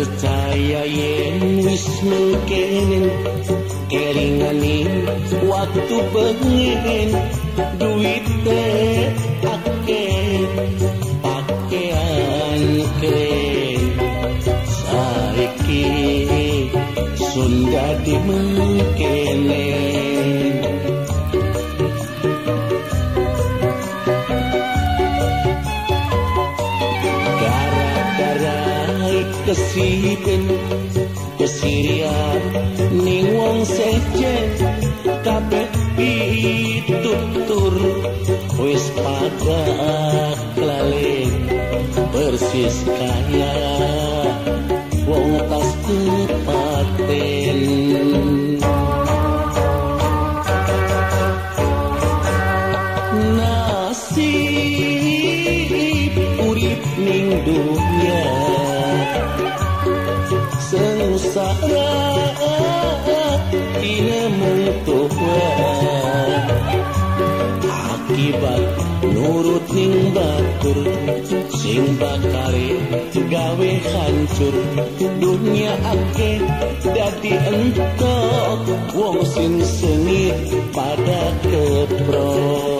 Percaya yen wis mungkin. Keringani waktu pengen. Duit ake pakaian keren. Saiki Sunda di mengkene kesipen kesirian. Ning wong sejen kabeh pitutur wis pada lalen persis kaya wong tas kepaten nasib urip ning dunia sengsara tinamung Tuhan akibat nurut ning batur sing bakare gawe hancur dunia ake dadi entok wong sing sengit pada keprok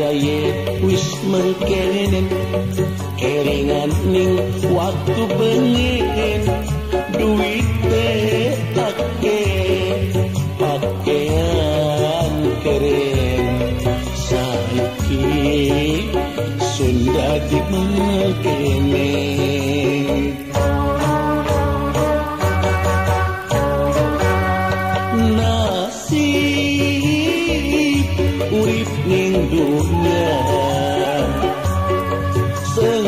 Kiai wis mengkelinen keringan ning waktu pengin duit teh pake pakaian keren. Saiki Sunda dimengkenen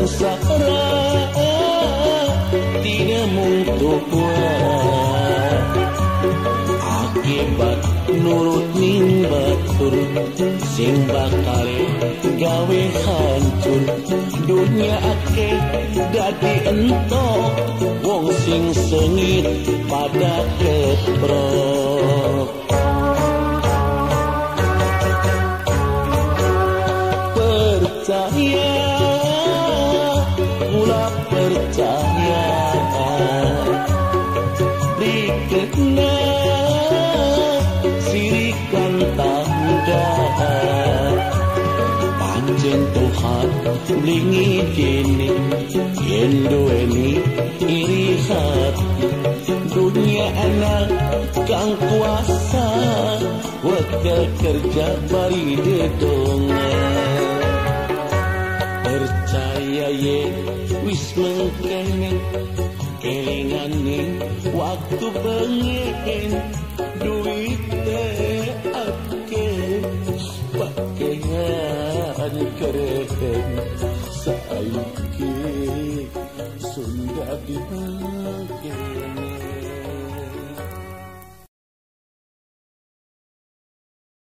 sengsara tidak mungtua akibat nurut ning batur sing bakal gawe hancur. Dunia ake dadi entok wong sing sengit pada keprok Panjen Tuhan Lingi kini Yen duweni iri hati Dunia anak kang kuasa Wakil kerja bari dedongan percaya ye wis mengkene kelingan ning waktu bengen duit ake pakaian keren saiki Sunda di